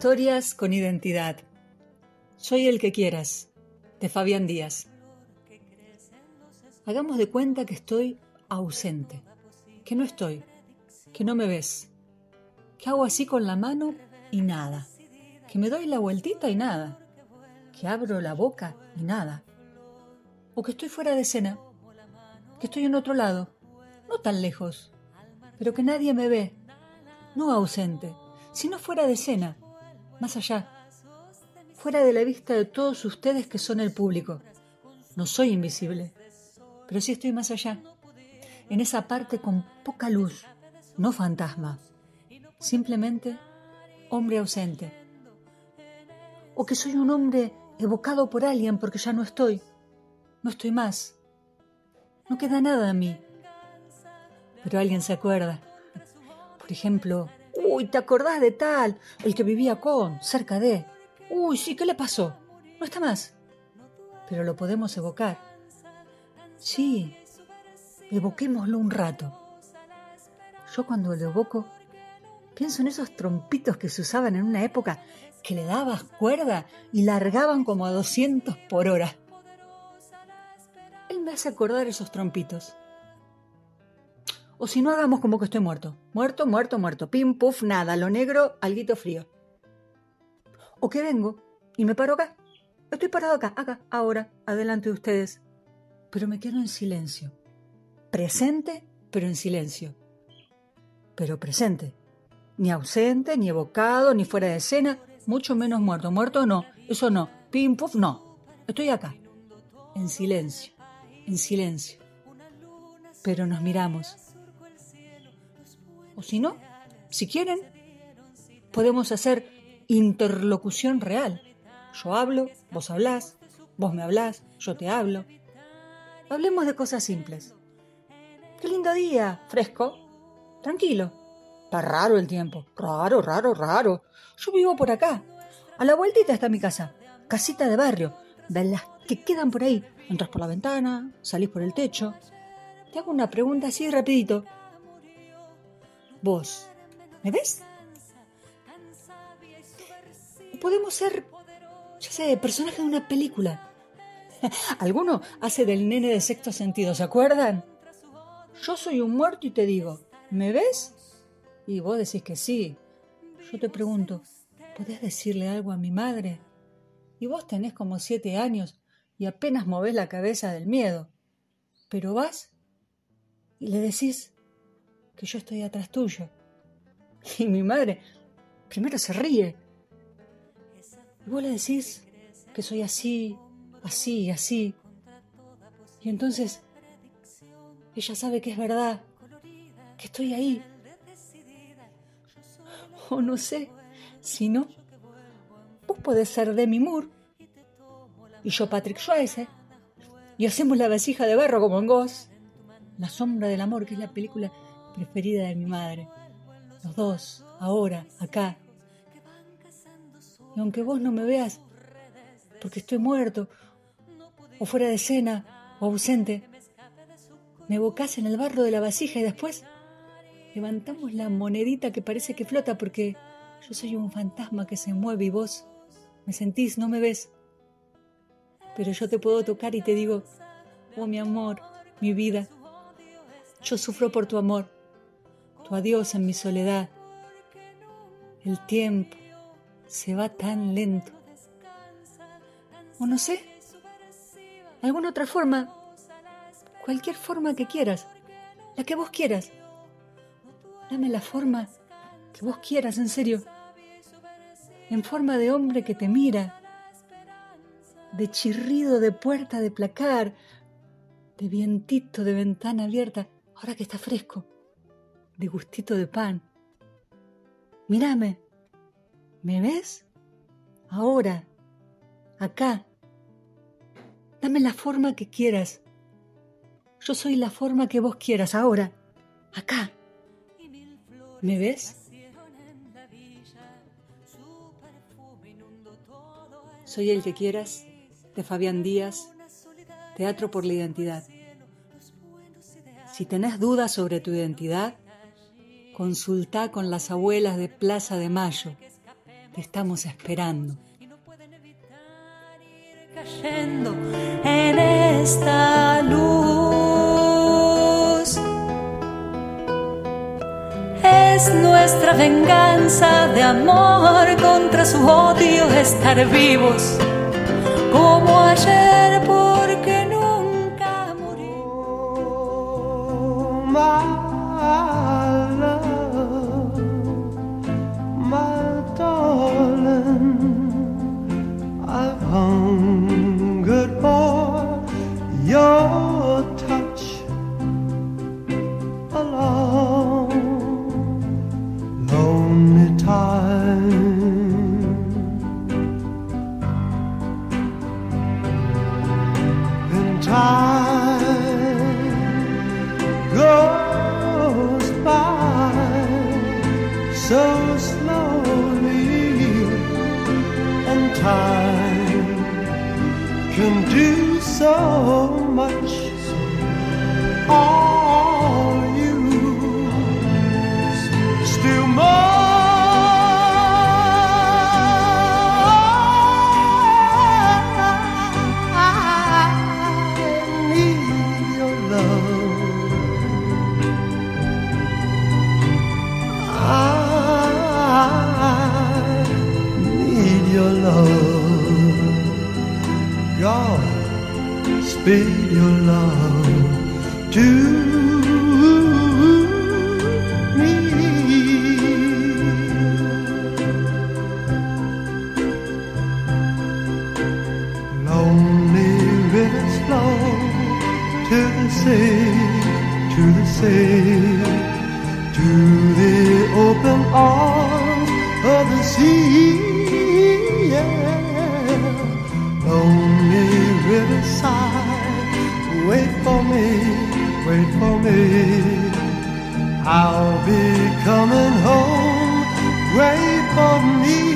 Historias con identidad. Soy el que quieras, de Fabián Díaz. Hagamos de cuenta que estoy ausente, que no estoy, que no me ves, que hago así con la mano y nada, que me doy la vueltita y nada, que abro la boca y nada, o que estoy fuera de escena, que estoy en otro lado, no tan lejos, pero que nadie me ve, no ausente, sino fuera de escena, más allá, fuera de la vista de todos ustedes que son el público. No soy invisible, pero sí estoy más allá, en esa parte con poca luz, no fantasma, simplemente hombre ausente. O que soy un hombre evocado por alguien porque ya no estoy, no estoy más, no queda nada de mí, pero alguien se acuerda. Por ejemplo, Uy, ¿te acordás de tal? El que vivía con, cerca de. Uy, sí, ¿qué le pasó? No está más. Pero lo podemos evocar. Sí, evoquémoslo un rato. Yo cuando lo evoco, pienso en esos trompitos que se usaban en una época que le dabas cuerda y largaban como a 200 por hora. Él me hace acordar esos trompitos. O si no, hagamos como que estoy muerto. Muerto, muerto, muerto. Pim, puf, nada. Lo negro, alguito frío. O que vengo y me paro acá. Estoy parado acá, acá, ahora, adelante de ustedes. Pero me quedo en silencio. Presente, pero en silencio. Pero presente. Ni ausente, ni evocado, ni fuera de escena, mucho menos muerto. Muerto no, eso no. Pim, puf, no. Estoy acá. En silencio, en silencio. Pero nos miramos si no, si quieren, podemos hacer interlocución real. Yo hablo, vos hablás, vos me hablás, yo te hablo. Hablemos de cosas simples. Qué lindo día, fresco, tranquilo. Está raro el tiempo, raro, raro, raro. Yo vivo por acá. A la vueltita está mi casa, casita de barrio, de las que quedan por ahí. Entras por la ventana, salís por el techo. Te hago una pregunta así rapidito. Vos, ¿me ves? Podemos ser, ya sé, personajes de una película. Alguno hace del nene de sexto sentido, ¿se acuerdan? Yo soy un muerto y te digo, ¿me ves? Y vos decís que sí. Yo te pregunto, ¿podés decirle algo a mi madre? Y vos tenés como siete años y apenas movés la cabeza del miedo. Pero vas y le decís, que yo estoy atrás tuyo. Y mi madre primero se ríe. Y vos le decís que soy así, así, así. Y entonces ella sabe que es verdad, que estoy ahí. O no sé, si no, vos podés ser Demi Moore y yo Patrick Swayze y hacemos la vasija de barro como en Ghost, La sombra del amor, que es la película preferida de mi madre. Los dos, ahora, acá. Y aunque vos no me veas, porque estoy muerto, o fuera de escena, o ausente, me evocás en el barro de la vasija y después levantamos la monedita que parece que flota porque yo soy un fantasma que se mueve y vos me sentís, no me ves. Pero yo te puedo tocar y te digo, oh mi amor, mi vida, yo sufro por tu amor adiós en mi soledad. El tiempo se va tan lento. O no sé, alguna otra forma, cualquier forma que quieras, la que vos quieras. Dame la forma que vos quieras, en serio. En forma de hombre que te mira, de chirrido de puerta de placar, de vientito de ventana abierta, ahora que está fresco de gustito de pan. Mírame, ¿me ves? Ahora, acá. Dame la forma que quieras. Yo soy la forma que vos quieras ahora, acá. ¿Me ves? Soy el que quieras, de Fabián Díaz, Teatro por la Identidad. Si tenés dudas sobre tu identidad, Consultá con las abuelas de Plaza de Mayo. Te estamos esperando. Y no pueden evitar ir Cayendo en esta luz es nuestra venganza de amor contra su odio estar vivos como ayer porque nunca morimos. so bid your love to me. Lonely rivers flow to the sea, to the sea, to the open arms of the sea. me, wait for me. I'll be coming home, wait for me.